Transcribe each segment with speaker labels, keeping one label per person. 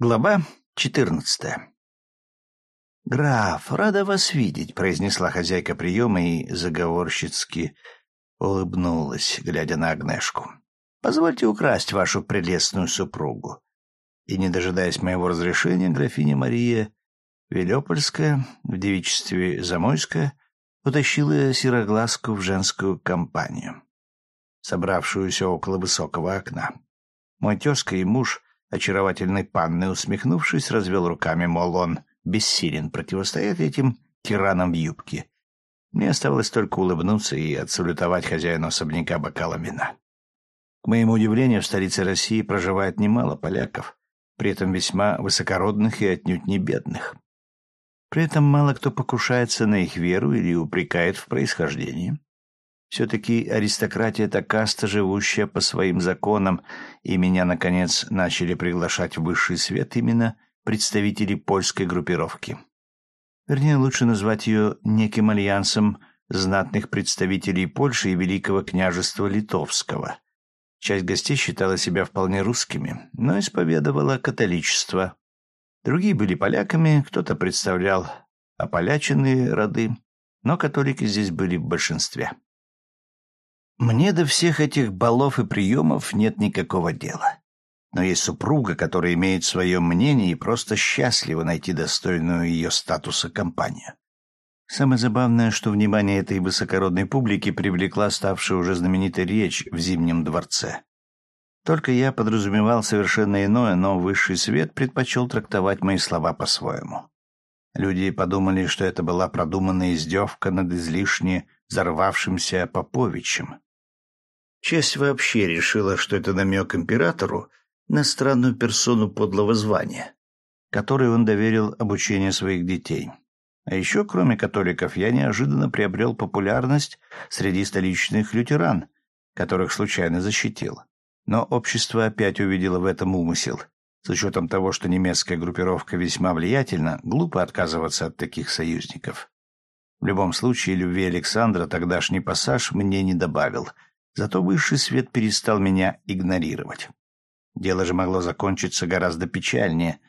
Speaker 1: Глава четырнадцатая. «Граф, рада вас видеть», — произнесла хозяйка приема и заговорщицки улыбнулась, глядя на Агнешку. «Позвольте украсть вашу прелестную супругу». И, не дожидаясь моего разрешения, графиня Мария Велепольская в девичестве Замойская утащила сероглазку в женскую компанию, собравшуюся около высокого окна. Мой тезка и муж очаровательной панны, усмехнувшись, развел руками, мол, он бессилен противостоять этим тиранам юбке. Мне оставалось только улыбнуться и отсалютовать хозяину особняка бокалом вина. К моему удивлению, в столице России проживает немало поляков, при этом весьма высокородных и отнюдь не бедных. При этом мало кто покушается на их веру или упрекает в происхождении. Все-таки аристократия — это каста, живущая по своим законам, и меня, наконец, начали приглашать в высший свет именно представители польской группировки. Вернее, лучше назвать ее неким альянсом знатных представителей Польши и Великого княжества Литовского. Часть гостей считала себя вполне русскими, но исповедовала католичество. Другие были поляками, кто-то представлял ополяченные роды, но католики здесь были в большинстве. Мне до всех этих балов и приемов нет никакого дела. Но есть супруга, которая имеет свое мнение и просто счастлива найти достойную ее статуса компанию. Самое забавное, что внимание этой высокородной публики привлекла ставшая уже знаменитой речь в Зимнем дворце. Только я подразумевал совершенно иное, но высший свет предпочел трактовать мои слова по-своему. Люди подумали, что это была продуманная издевка над излишне взорвавшимся Поповичем. Честь вообще решила, что это намек императору на странную персону подлого звания, которой он доверил обучение своих детей. А еще, кроме католиков, я неожиданно приобрел популярность среди столичных лютеран, которых случайно защитил. Но общество опять увидело в этом умысел. С учетом того, что немецкая группировка весьма влиятельна, глупо отказываться от таких союзников. В любом случае, любви Александра тогдашний пассаж мне не добавил — Зато высший свет перестал меня игнорировать. Дело же могло закончиться гораздо печальнее,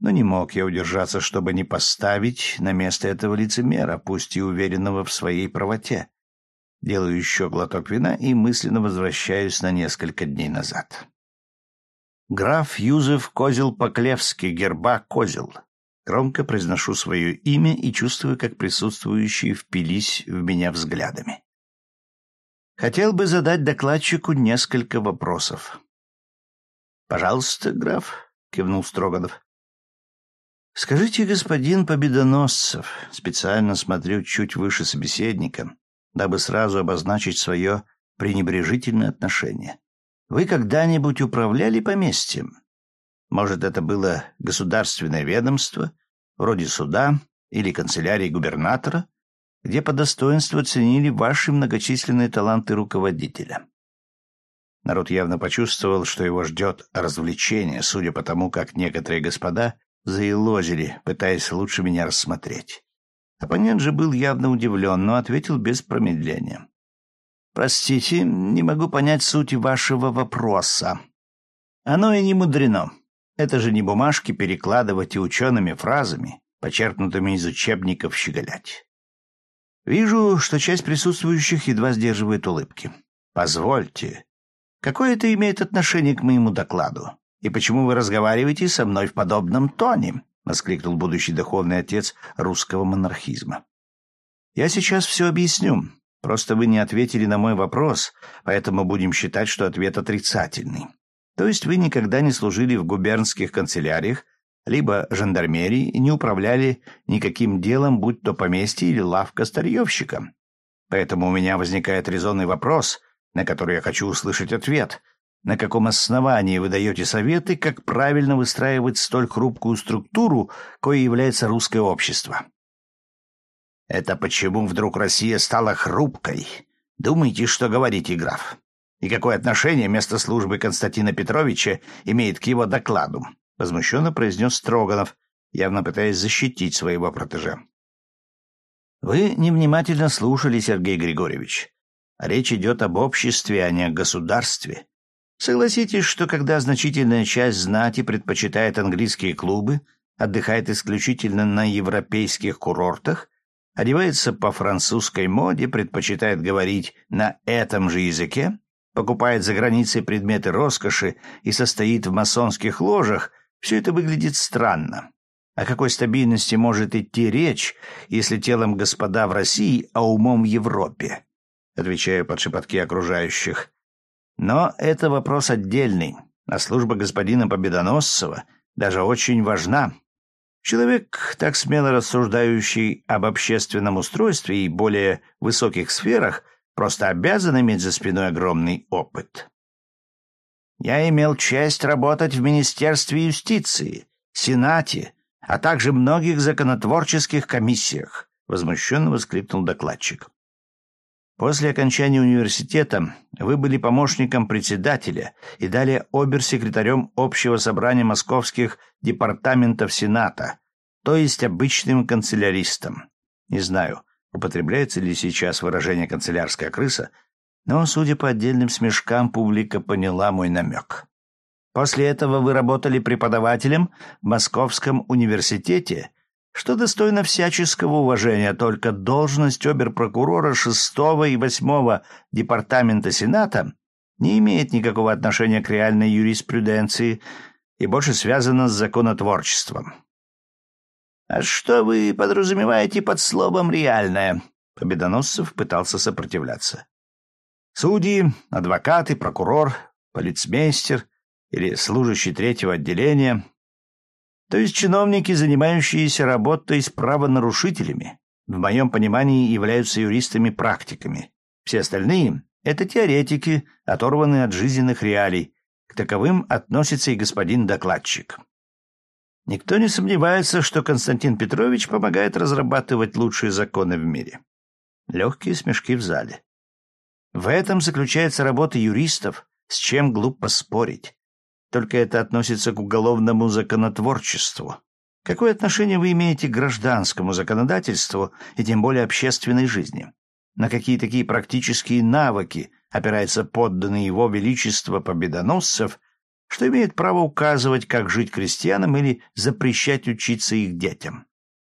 Speaker 1: но не мог я удержаться, чтобы не поставить на место этого лицемера, пусть и уверенного в своей правоте. Делаю еще глоток вина и мысленно возвращаюсь на несколько дней назад. Граф Юзеф Козел-Поклевский, герба Козел. Громко произношу свое имя и чувствую, как присутствующие впились в меня взглядами. Хотел бы задать докладчику несколько вопросов. «Пожалуйста, граф», — кивнул Строганов. «Скажите, господин Победоносцев, специально смотрю чуть выше собеседника, дабы сразу обозначить свое пренебрежительное отношение. Вы когда-нибудь управляли поместьем? Может, это было государственное ведомство, вроде суда или канцелярии губернатора?» Где по достоинству оценили ваши многочисленные таланты руководителя. Народ явно почувствовал, что его ждет развлечение, судя по тому, как некоторые господа заилозили, пытаясь лучше меня рассмотреть. Оппонент же был явно удивлен, но ответил без промедления. «Простите, не могу понять суть вашего вопроса. Оно и не мудрено. Это же не бумажки перекладывать и учеными фразами, почерпнутыми из учебников, щеголять. Вижу, что часть присутствующих едва сдерживает улыбки. Позвольте. Какое это имеет отношение к моему докладу? И почему вы разговариваете со мной в подобном тоне? воскликнул будущий духовный отец русского монархизма. Я сейчас все объясню. Просто вы не ответили на мой вопрос, поэтому будем считать, что ответ отрицательный. То есть вы никогда не служили в губернских канцеляриях либо жандармерии не управляли никаким делом, будь то поместье или лавка старьевщика. Поэтому у меня возникает резонный вопрос, на который я хочу услышать ответ. На каком основании вы даете советы, как правильно выстраивать столь хрупкую структуру, кое является русское общество? Это почему вдруг Россия стала хрупкой? Думаете, что говорите, граф? И какое отношение место службы Константина Петровича имеет к его докладу? — возмущенно произнес Строганов, явно пытаясь защитить своего протеже. «Вы невнимательно слушали, Сергей Григорьевич. Речь идет об обществе, а не о государстве. Согласитесь, что когда значительная часть знати предпочитает английские клубы, отдыхает исключительно на европейских курортах, одевается по французской моде, предпочитает говорить на этом же языке, покупает за границей предметы роскоши и состоит в масонских ложах, все это выглядит странно. О какой стабильности может идти речь, если телом господа в России, а умом в Европе? Отвечаю под шепотки окружающих. Но это вопрос отдельный, а служба господина Победоносцева даже очень важна. Человек, так смело рассуждающий об общественном устройстве и более высоких сферах, просто обязан иметь за спиной огромный опыт. Я имел честь работать в Министерстве юстиции, Сенате, а также многих законотворческих комиссиях, возмущенно воскликнул докладчик. После окончания университета вы были помощником председателя и далее обер-секретарем Общего собрания московских департаментов Сената, то есть обычным канцеляристом. Не знаю, употребляется ли сейчас выражение «канцелярская крыса», но, судя по отдельным смешкам, публика поняла мой намек. После этого вы работали преподавателем в Московском университете что достойно всяческого уважения, только должность оберпрокурора шестого и восьмого департамента Сената не имеет никакого отношения к реальной юриспруденции и больше связана с законотворчеством. «А что вы подразумеваете под словом «реальное»?» Победоносцев пытался сопротивляться. Судьи, адвокаты, прокурор, полицмейстер или служащий третьего отделения то есть чиновники, занимающиеся работой с правонарушителями, в моем понимании являются юристами-практиками. Все остальные — это теоретики, оторванные от жизненных реалий. К таковым относится и господин докладчик. Никто не сомневается, что Константин Петрович помогает разрабатывать лучшие законы в мире. Легкие смешки в зале. В этом заключается работа юристов, с чем глупо спорить. Только это относится к уголовному законотворчеству. Какое отношение вы имеете к гражданскому законодательству и тем более общественной жизни? На какие такие практические навыки опирается подданный его величество победоносцев, что имеет право указывать, как жить крестьянам или запрещать учиться их детям?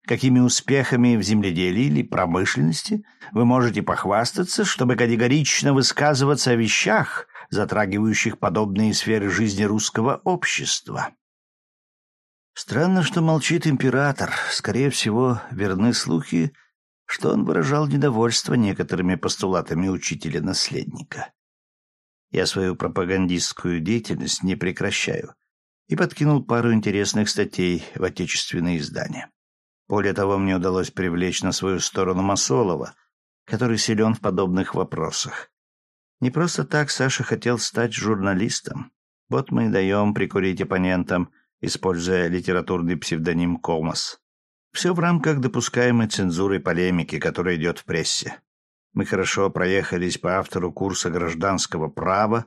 Speaker 1: Какими успехами в земледелии или промышленности вы можете похвастаться, чтобы категорично высказываться о вещах, затрагивающих подобные сферы жизни русского общества. Странно, что молчит император. Скорее всего, верны слухи, что он выражал недовольство некоторыми постулатами учителя-наследника. Я свою пропагандистскую деятельность не прекращаю и подкинул пару интересных статей в отечественные издания. Более того, мне удалось привлечь на свою сторону Масолова, который силен в подобных вопросах. Не просто так Саша хотел стать журналистом. Вот мы и даем прикурить оппонентам, используя литературный псевдоним Комас. Все в рамках допускаемой цензуры полемики, которая идет в прессе. Мы хорошо проехались по автору курса гражданского права,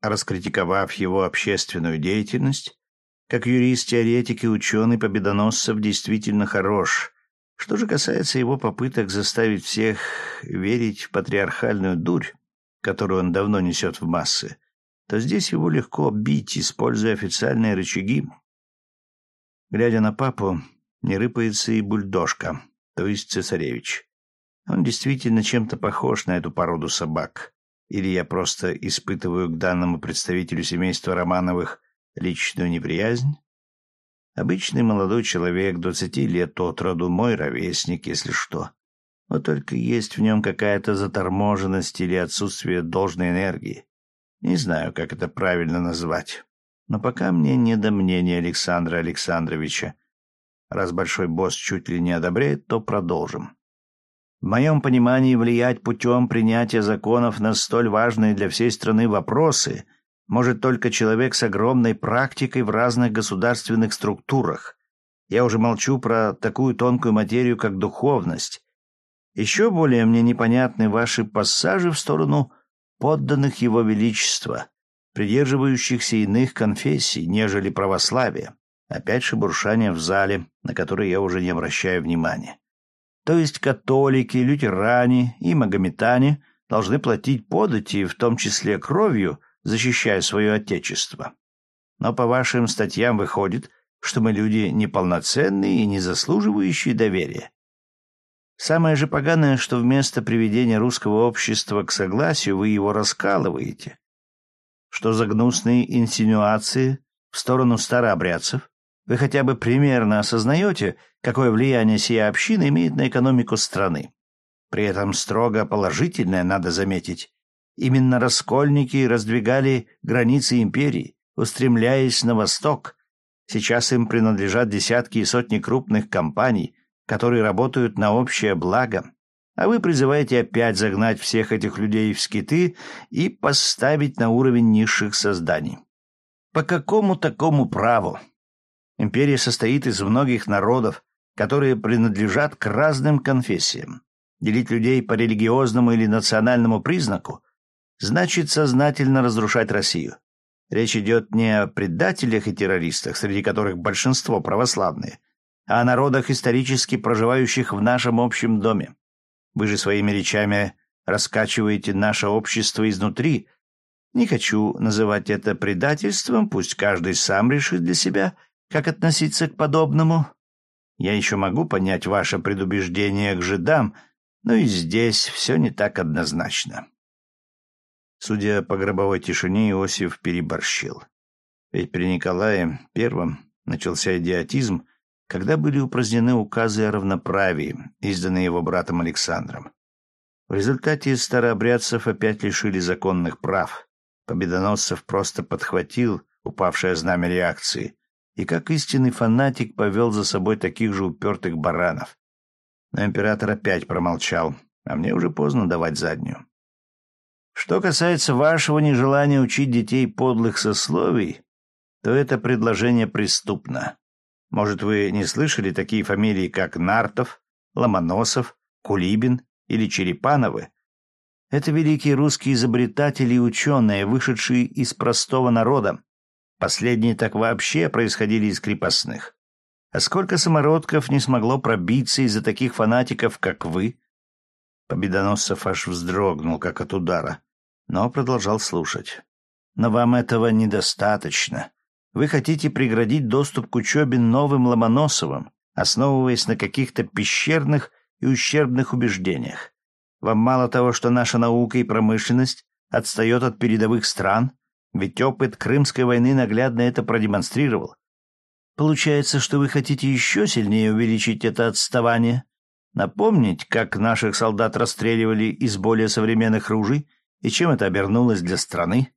Speaker 1: раскритиковав его общественную деятельность. Как юрист, теоретик и ученый Победоносцев действительно хорош. Что же касается его попыток заставить всех верить в патриархальную дурь, которую он давно несет в массы, то здесь его легко бить, используя официальные рычаги. Глядя на папу, не рыпается и бульдожка, то есть цесаревич. Он действительно чем-то похож на эту породу собак. Или я просто испытываю к данному представителю семейства Романовых личную неприязнь? Обычный молодой человек, двадцати лет от роду, мой ровесник, если что. Вот только есть в нем какая-то заторможенность или отсутствие должной энергии. Не знаю, как это правильно назвать. Но пока мне не до мнения Александра Александровича. Раз большой босс чуть ли не одобряет, то продолжим. В моем понимании влиять путем принятия законов на столь важные для всей страны вопросы может только человек с огромной практикой в разных государственных структурах. Я уже молчу про такую тонкую материю, как духовность, еще более мне непонятны ваши пассажи в сторону подданных его величества, придерживающихся иных конфессий, нежели православие. Опять шебуршание в зале, на которое я уже не обращаю внимания. То есть католики, лютеране и магометане должны платить подати, в том числе кровью, защищая свое отечество. Но по вашим статьям выходит, что мы люди неполноценные и не заслуживающие доверия. Самое же поганое, что вместо приведения русского общества к согласию вы его раскалываете. Что за гнусные инсинуации в сторону старообрядцев? Вы хотя бы примерно осознаете, какое влияние сия община имеет на экономику страны? При этом строго положительное, надо заметить. Именно раскольники раздвигали границы империи, устремляясь на восток. Сейчас им принадлежат десятки и сотни крупных компаний, которые работают на общее благо. А вы призываете опять загнать всех этих людей в скиты и поставить на уровень низших созданий. По какому такому праву? Империя состоит из многих народов, которые принадлежат к разным конфессиям. Делить людей по религиозному или национальному признаку значит сознательно разрушать Россию. Речь идет не о предателях и террористах, среди которых большинство православные, а о народах, исторически проживающих в нашем общем доме. Вы же своими речами раскачиваете наше общество изнутри. Не хочу называть это предательством, пусть каждый сам решит для себя, как относиться к подобному. Я еще могу понять ваше предубеждение к жидам — но и здесь все не так однозначно. Судя по гробовой тишине, Иосиф переборщил. Ведь при Николае Первом начался идиотизм, когда были упразднены указы о равноправии, изданные его братом Александром. В результате старообрядцев опять лишили законных прав. Победоносцев просто подхватил упавшее знамя реакции и, как истинный фанатик, повел за собой таких же упертых баранов. Но император опять промолчал, а мне уже поздно давать заднюю. Что касается вашего нежелания учить детей подлых сословий, то это предложение преступно. Может, вы не слышали такие фамилии, как Нартов, Ломоносов, Кулибин или Черепановы? Это великие русские изобретатели и ученые, вышедшие из простого народа. Последние так вообще происходили из крепостных. А сколько самородков не смогло пробиться из-за таких фанатиков, как вы? Победоносцев аж вздрогнул, как от удара, но продолжал слушать. Но вам этого недостаточно. Вы хотите преградить доступ к учебе новым Ломоносовым, основываясь на каких-то пещерных и ущербных убеждениях. Вам мало того, что наша наука и промышленность отстает от передовых стран, ведь опыт Крымской войны наглядно это продемонстрировал. Получается, что вы хотите еще сильнее увеличить это отставание? Напомнить, как наших солдат расстреливали из более современных ружей и чем это обернулось для страны?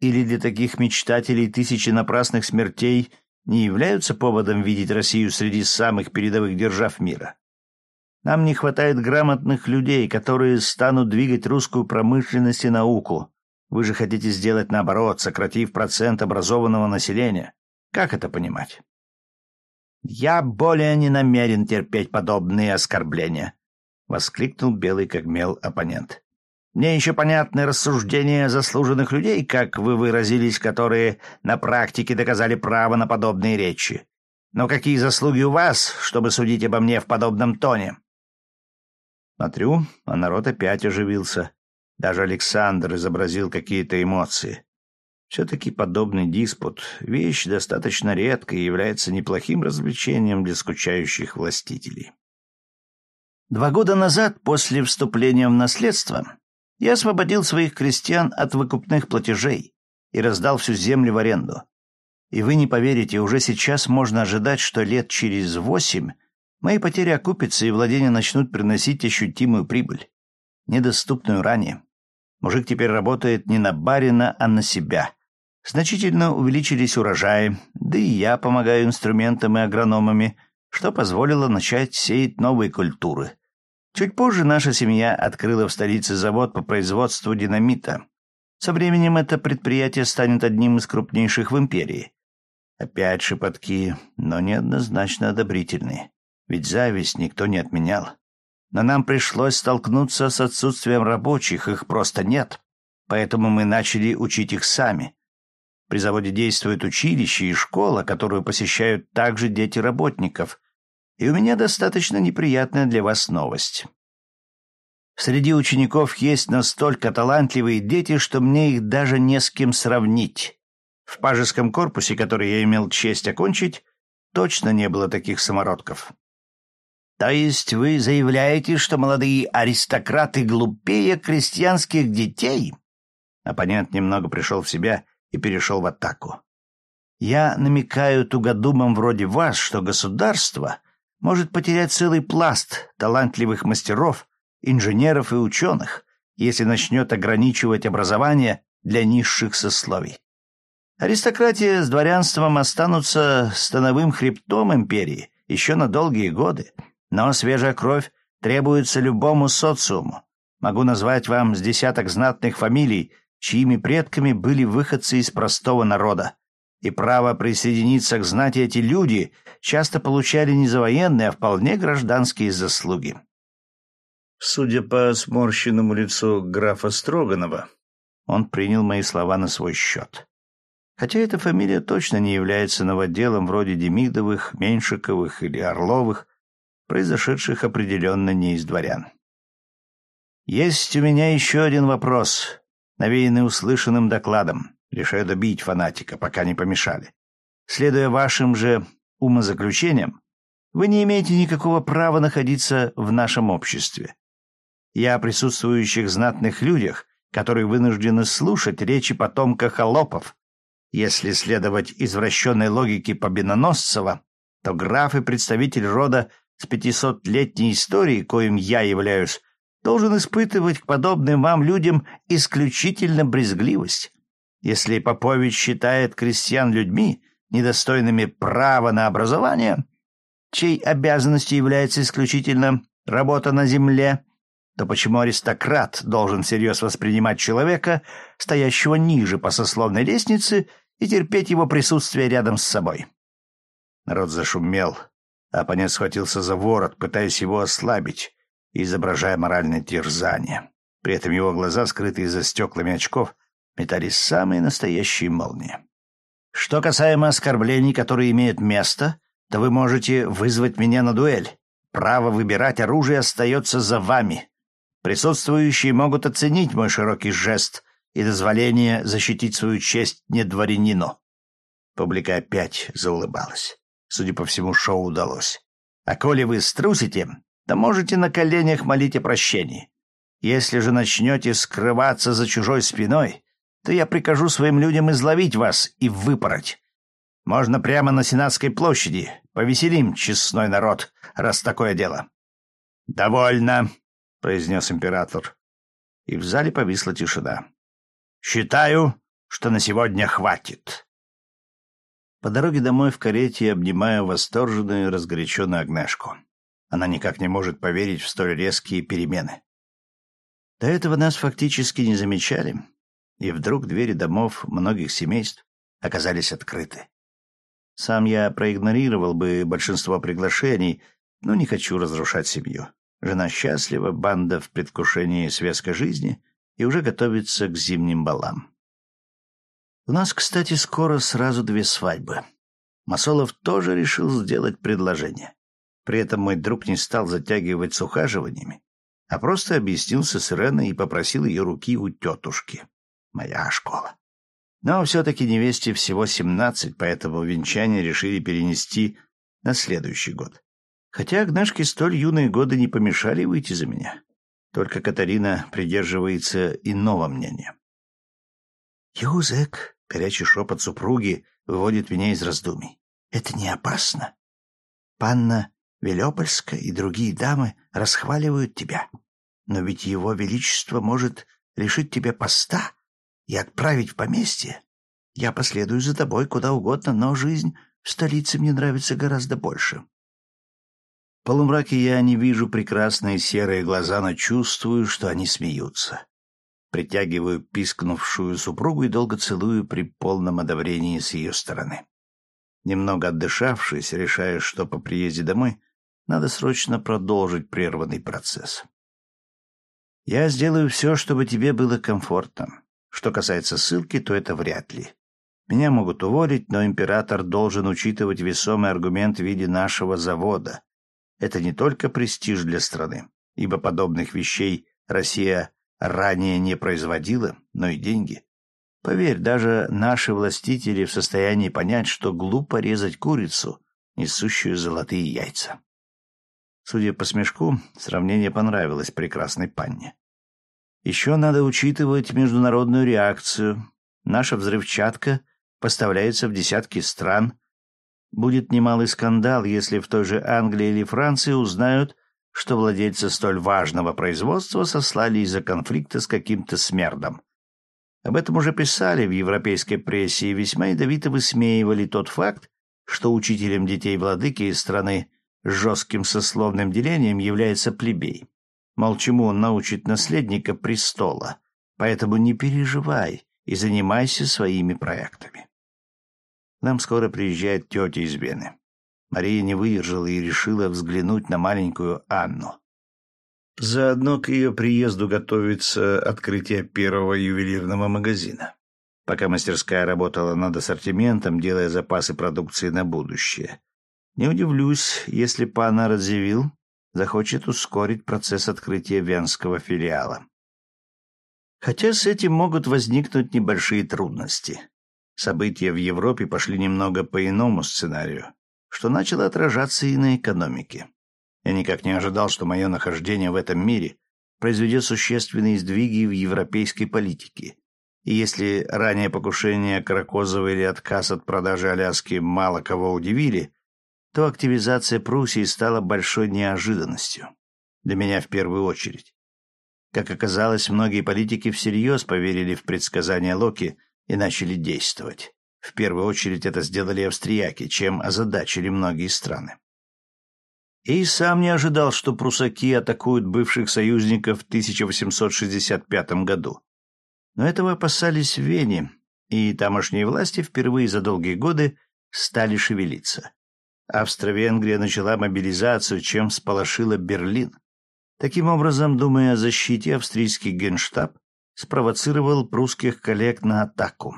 Speaker 1: Или для таких мечтателей тысячи напрасных смертей не являются поводом видеть Россию среди самых передовых держав мира? Нам не хватает грамотных людей, которые станут двигать русскую промышленность и науку. Вы же хотите сделать наоборот, сократив процент образованного населения. Как это понимать? «Я более не намерен терпеть подобные оскорбления», — воскликнул белый как мел оппонент. «Мне еще понятны рассуждения заслуженных людей, как вы выразились, которые на практике доказали право на подобные речи. Но какие заслуги у вас, чтобы судить обо мне в подобном тоне?» Смотрю, а народ опять оживился. Даже Александр изобразил какие-то эмоции. Все-таки подобный диспут — вещь достаточно редкая и является неплохим развлечением для скучающих властителей. Два года назад, после вступления в наследство, я освободил своих крестьян от выкупных платежей и раздал всю землю в аренду. И вы не поверите, уже сейчас можно ожидать, что лет через восемь мои потери окупятся и владения начнут приносить ощутимую прибыль, недоступную ранее. Мужик теперь работает не на барина, а на себя. Значительно увеличились урожаи, да и я помогаю инструментам и агрономами, что позволило начать сеять новые культуры. Чуть позже наша семья открыла в столице завод по производству динамита. Со временем это предприятие станет одним из крупнейших в империи. Опять шепотки, но неоднозначно одобрительные. Ведь зависть никто не отменял. Но нам пришлось столкнуться с отсутствием рабочих, их просто нет. Поэтому мы начали учить их сами. При заводе действует училище и школа, которую посещают также дети работников. И у меня достаточно неприятная для вас новость. Среди учеников есть настолько талантливые дети, что мне их даже не с кем сравнить. В пажеском корпусе, который я имел честь окончить, точно не было таких самородков. То есть вы заявляете, что молодые аристократы глупее крестьянских детей? Оппонент немного пришел в себя и перешел в атаку. Я намекаю тугодумам вроде вас, что государство может потерять целый пласт талантливых мастеров, инженеров и ученых, если начнет ограничивать образование для низших сословий. Аристократия с дворянством останутся становым хребтом империи еще на долгие годы, но свежая кровь требуется любому социуму. Могу назвать вам с десяток знатных фамилий, чьими предками были выходцы из простого народа. И право присоединиться к знати эти люди часто получали не за военные, а вполне гражданские заслуги. Судя по сморщенному лицу графа Строганова, он принял мои слова на свой счет. Хотя эта фамилия точно не является новоделом вроде Демидовых, Меньшиковых или Орловых, произошедших определенно не из дворян. Есть у меня еще один вопрос, навеянный услышанным докладом. Решаю добить фанатика, пока не помешали. Следуя вашим же умозаключениям, вы не имеете никакого права находиться в нашем обществе. Я о присутствующих знатных людях, которые вынуждены слушать речи потомка холопов, если следовать извращенной логике Победоносцева, то граф и представитель рода с пятисотлетней историей, коим я являюсь, должен испытывать к подобным вам людям исключительно брезгливость. Если Попович считает крестьян людьми, недостойными права на образование, чьей обязанностью является исключительно работа на земле, то почему аристократ должен всерьез воспринимать человека, стоящего ниже по сословной лестнице, и терпеть его присутствие рядом с собой? Народ зашумел, а оппонент схватился за ворот, пытаясь его ослабить, изображая моральное терзание. При этом его глаза, скрытые за стеклами очков, метались самые настоящие молнии. Что касаемо оскорблений, которые имеют место, то вы можете вызвать меня на дуэль. Право выбирать оружие остается за вами. Присутствующие могут оценить мой широкий жест и дозволение защитить свою честь не дворянину. Публика опять заулыбалась. Судя по всему, шоу удалось. А коли вы струсите, то можете на коленях молить о прощении. Если же начнете скрываться за чужой спиной, то я прикажу своим людям изловить вас и выпороть. Можно прямо на Сенатской площади. Повеселим честной народ, раз такое дело. — Довольно, — произнес император. И в зале повисла тишина. «Считаю, что на сегодня хватит». По дороге домой в карете обнимаю восторженную разгоряченную Агнешку. Она никак не может поверить в столь резкие перемены. До этого нас фактически не замечали, и вдруг двери домов многих семейств оказались открыты. Сам я проигнорировал бы большинство приглашений, но не хочу разрушать семью. Жена счастлива, банда в предвкушении светской жизни и уже готовится к зимним балам. У нас, кстати, скоро сразу две свадьбы. Масолов тоже решил сделать предложение. При этом мой друг не стал затягивать с ухаживаниями, а просто объяснился с Иреной и попросил ее руки у тетушки. Моя школа. Но все-таки невесте всего семнадцать, поэтому венчание решили перенести на следующий год. Хотя Агнешке столь юные годы не помешали выйти за меня. Только Катарина придерживается иного мнения. «Юзек», — горячий шепот супруги, выводит меня из раздумий. «Это не опасно. Панна Велепольская и другие дамы расхваливают тебя. Но ведь его величество может лишить тебя поста и отправить в поместье. Я последую за тобой куда угодно, но жизнь в столице мне нравится гораздо больше полумраке я не вижу прекрасные серые глаза, но чувствую, что они смеются. Притягиваю пискнувшую супругу и долго целую при полном одобрении с ее стороны. Немного отдышавшись, решаю, что по приезде домой надо срочно продолжить прерванный процесс. Я сделаю все, чтобы тебе было комфортно. Что касается ссылки, то это вряд ли. Меня могут уволить, но император должен учитывать весомый аргумент в виде нашего завода, это не только престиж для страны, ибо подобных вещей Россия ранее не производила, но и деньги. Поверь, даже наши властители в состоянии понять, что глупо резать курицу, несущую золотые яйца. Судя по смешку, сравнение понравилось прекрасной панне. Еще надо учитывать международную реакцию. Наша взрывчатка поставляется в десятки стран. Будет немалый скандал, если в той же Англии или Франции узнают, что владельцы столь важного производства сослали из-за конфликта с каким-то смердом. Об этом уже писали в европейской прессе и весьма ядовито высмеивали тот факт, что учителем детей владыки из страны с жестким сословным делением является плебей. Мол, чему он научит наследника престола, поэтому не переживай и занимайся своими проектами. нам скоро приезжает тетя из Вены. Мария не выдержала и решила взглянуть на маленькую Анну. Заодно к ее приезду готовится открытие первого ювелирного магазина. Пока мастерская работала над ассортиментом, делая запасы продукции на будущее. Не удивлюсь, если пана Радзивилл захочет ускорить процесс открытия венского филиала. Хотя с этим могут возникнуть небольшие трудности. События в Европе пошли немного по иному сценарию что начало отражаться и на экономике. Я никак не ожидал, что мое нахождение в этом мире произведет существенные сдвиги в европейской политике. И если ранее покушение Каракозова или отказ от продажи Аляски мало кого удивили, то активизация Пруссии стала большой неожиданностью. Для меня в первую очередь. Как оказалось, многие политики всерьез поверили в предсказания Локи и начали действовать. В первую очередь это сделали австрияки, чем озадачили многие страны. И сам не ожидал, что прусаки атакуют бывших союзников в 1865 году. Но этого опасались в Вене, и тамошние власти впервые за долгие годы стали шевелиться. Австро-Венгрия начала мобилизацию, чем сполошила Берлин. Таким образом, думая о защите, австрийский генштаб спровоцировал прусских коллег на атаку.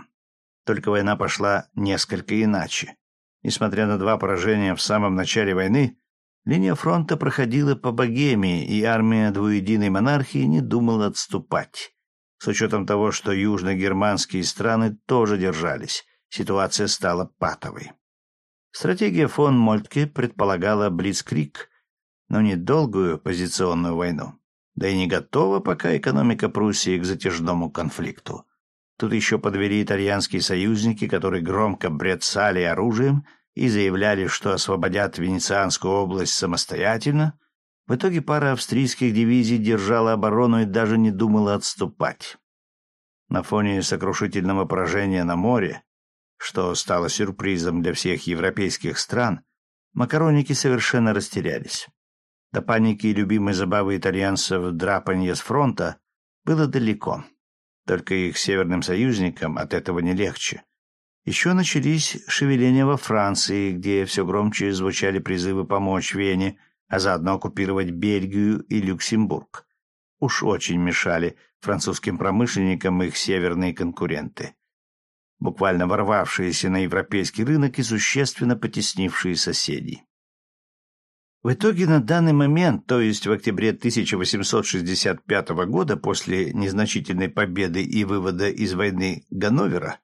Speaker 1: Только война пошла несколько иначе. Несмотря на два поражения в самом начале войны, линия фронта проходила по Богемии, и армия двуединой монархии не думала отступать. С учетом того, что южногерманские страны тоже держались, ситуация стала патовой. Стратегия фон Мольтке предполагала блицкрик, но недолгую позиционную войну, да и не готова пока экономика Пруссии к затяжному конфликту. Тут еще подвели итальянские союзники, которые громко брецали оружием и заявляли, что освободят Венецианскую область самостоятельно. В итоге пара австрийских дивизий держала оборону и даже не думала отступать. На фоне сокрушительного поражения на море, что стало сюрпризом для всех европейских стран, макароники совершенно растерялись. До паники и любимой забавы итальянцев драпанье с фронта было далеко. Только их северным союзникам от этого не легче. Еще начались шевеления во Франции, где все громче звучали призывы помочь Вене, а заодно оккупировать Бельгию и Люксембург. Уж очень мешали французским промышленникам их северные конкуренты, буквально ворвавшиеся на европейский рынок и существенно потеснившие соседей. В итоге на данный момент, то есть в октябре 1865 года, после незначительной победы и вывода из войны Ганновера,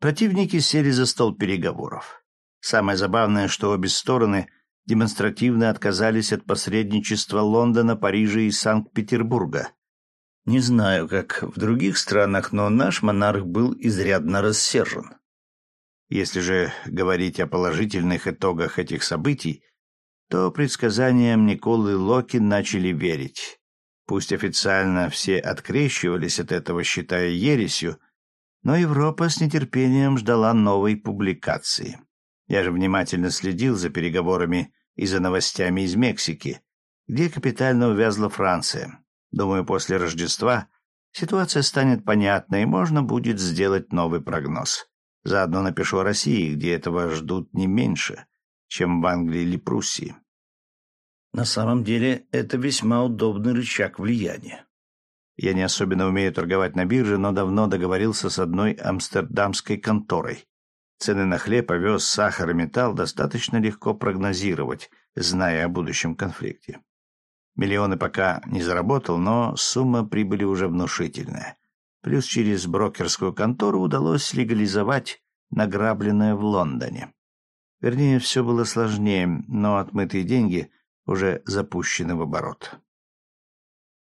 Speaker 1: противники сели за стол переговоров. Самое забавное, что обе стороны демонстративно отказались от посредничества Лондона, Парижа и Санкт-Петербурга. Не знаю, как в других странах, но наш монарх был изрядно рассержен. Если же говорить о положительных итогах этих событий, то предсказаниям Николы Локи начали верить. Пусть официально все открещивались от этого, считая ересью, но Европа с нетерпением ждала новой публикации. Я же внимательно следил за переговорами и за новостями из Мексики, где капитально увязла Франция. Думаю, после Рождества ситуация станет понятна, и можно будет сделать новый прогноз. Заодно напишу о России, где этого ждут не меньше, чем в Англии или Пруссии. На самом деле это весьма удобный рычаг влияния. Я не особенно умею торговать на бирже, но давно договорился с одной амстердамской конторой. Цены на хлеб, овес, сахар и металл достаточно легко прогнозировать, зная о будущем конфликте. Миллионы пока не заработал, но сумма прибыли уже внушительная. Плюс через брокерскую контору удалось легализовать награбленное в Лондоне. Вернее, все было сложнее, но отмытые деньги уже запущены в оборот.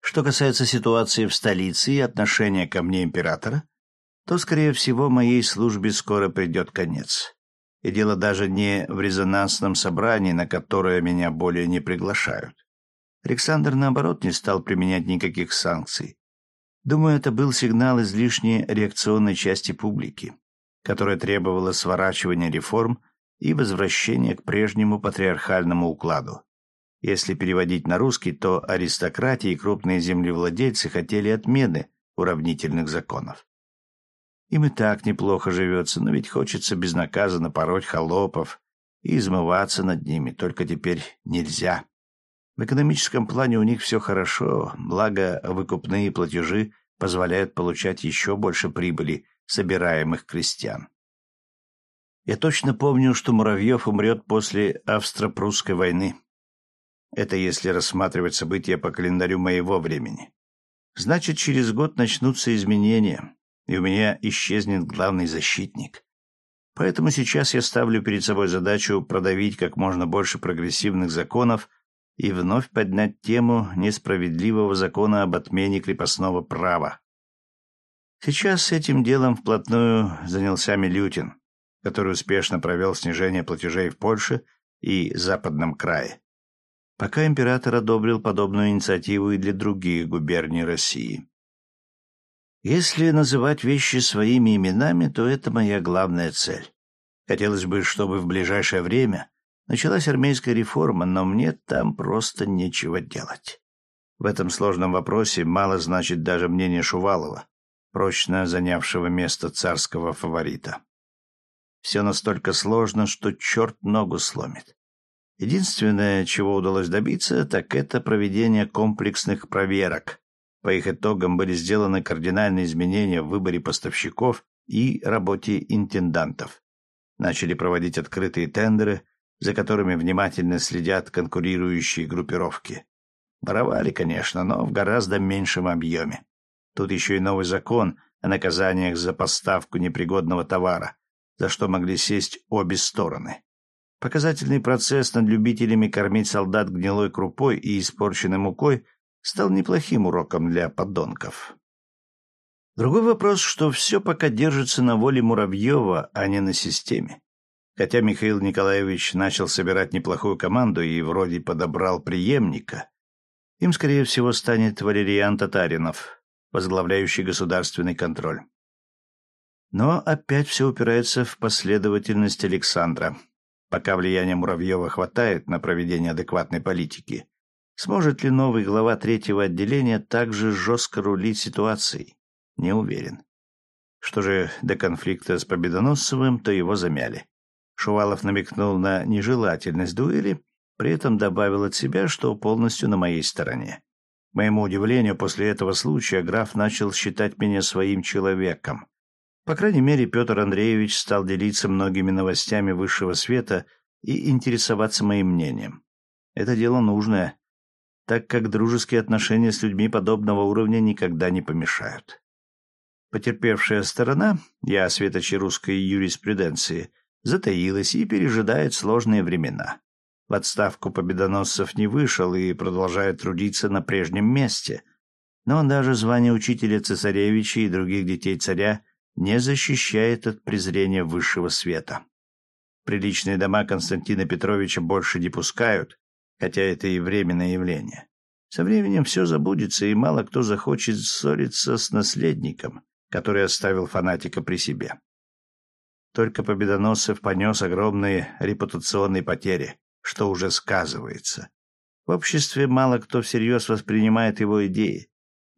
Speaker 1: Что касается ситуации в столице и отношения ко мне императора, то, скорее всего, моей службе скоро придет конец. И дело даже не в резонансном собрании, на которое меня более не приглашают. Александр, наоборот, не стал применять никаких санкций. Думаю, это был сигнал излишней реакционной части публики, которая требовала сворачивания реформ и возвращения к прежнему патриархальному укладу. Если переводить на русский, то аристократии и крупные землевладельцы хотели отмены уравнительных законов. Им и так неплохо живется, но ведь хочется безнаказанно пороть холопов и измываться над ними, только теперь нельзя. В экономическом плане у них все хорошо, благо выкупные платежи позволяют получать еще больше прибыли собираемых крестьян. Я точно помню, что Муравьев умрет после Австро-Прусской войны. Это если рассматривать события по календарю моего времени. Значит, через год начнутся изменения, и у меня исчезнет главный защитник. Поэтому сейчас я ставлю перед собой задачу продавить как можно больше прогрессивных законов – и вновь поднять тему несправедливого закона об отмене крепостного права. Сейчас этим делом вплотную занялся Милютин, который успешно провел снижение платежей в Польше и Западном крае. Пока император одобрил подобную инициативу и для других губерний России. Если называть вещи своими именами, то это моя главная цель. Хотелось бы, чтобы в ближайшее время Началась армейская реформа, но мне там просто нечего делать. В этом сложном вопросе мало значит даже мнение Шувалова, прочно занявшего место царского фаворита. Все настолько сложно, что черт ногу сломит. Единственное, чего удалось добиться, так это проведение комплексных проверок. По их итогам были сделаны кардинальные изменения в выборе поставщиков и работе интендантов. Начали проводить открытые тендеры – за которыми внимательно следят конкурирующие группировки. Воровали, конечно, но в гораздо меньшем объеме. Тут еще и новый закон о наказаниях за поставку непригодного товара, за что могли сесть обе стороны. Показательный процесс над любителями кормить солдат гнилой крупой и испорченной мукой стал неплохим уроком для подонков. Другой вопрос, что все пока держится на воле Муравьева, а не на системе. Хотя Михаил Николаевич начал собирать неплохую команду и вроде подобрал преемника, им, скорее всего, станет Валериан Татаринов, возглавляющий государственный контроль. Но опять все упирается в последовательность Александра. Пока влияния Муравьева хватает на проведение адекватной политики, сможет ли новый глава третьего отделения также жестко рулить ситуацией? Не уверен. Что же до конфликта с Победоносцевым, то его замяли. Шувалов намекнул на нежелательность дуэли, при этом добавил от себя, что полностью на моей стороне. К моему удивлению, после этого случая граф начал считать меня своим человеком. По крайней мере, Петр Андреевич стал делиться многими новостями высшего света и интересоваться моим мнением. Это дело нужное, так как дружеские отношения с людьми подобного уровня никогда не помешают. Потерпевшая сторона, я светочи русской юриспруденции — затаилась и пережидает сложные времена. В отставку победоносцев не вышел и продолжает трудиться на прежнем месте. Но даже звание учителя цесаревича и других детей царя не защищает от презрения высшего света. Приличные дома Константина Петровича больше не пускают, хотя это и временное явление. Со временем все забудется, и мало кто захочет ссориться с наследником, который оставил фанатика при себе. Только Победоносцев понес огромные репутационные потери, что уже сказывается. В обществе мало кто всерьез воспринимает его идеи.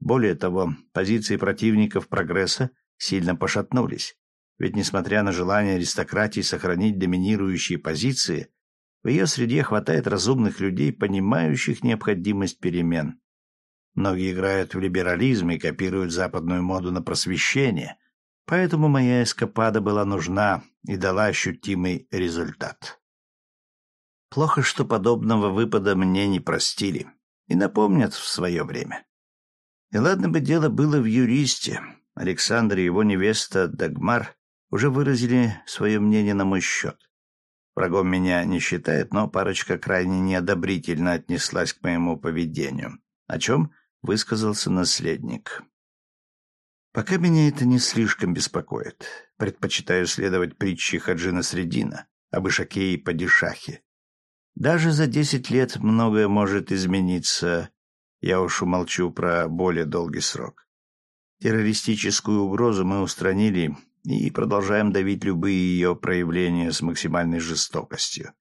Speaker 1: Более того, позиции противников прогресса сильно пошатнулись. Ведь, несмотря на желание аристократии сохранить доминирующие позиции, в ее среде хватает разумных людей, понимающих необходимость перемен. Многие играют в либерализм и копируют западную моду на просвещение, Поэтому моя эскапада была нужна и дала ощутимый результат. Плохо, что подобного выпада мне не простили. И напомнят в свое время. И ладно бы дело было в юристе. Александр и его невеста Дагмар уже выразили свое мнение на мой счет. Врагом меня не считает, но парочка крайне неодобрительно отнеслась к моему поведению, о чем высказался наследник. Пока меня это не слишком беспокоит. Предпочитаю следовать притче Хаджина Средина об Ишаке и Падишахе. Даже за десять лет многое может измениться, я уж умолчу про более долгий срок. Террористическую угрозу мы устранили и продолжаем давить любые ее проявления с максимальной жестокостью.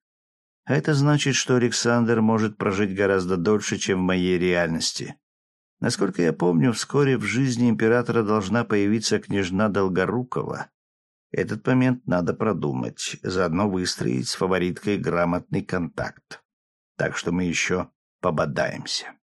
Speaker 1: А это значит, что Александр может прожить гораздо дольше, чем в моей реальности. Насколько я помню, вскоре в жизни императора должна появиться княжна Долгорукова. Этот момент надо продумать, заодно выстроить с фавориткой грамотный контакт. Так что мы еще пободаемся.